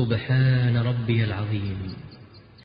سبحان ربي العظيم.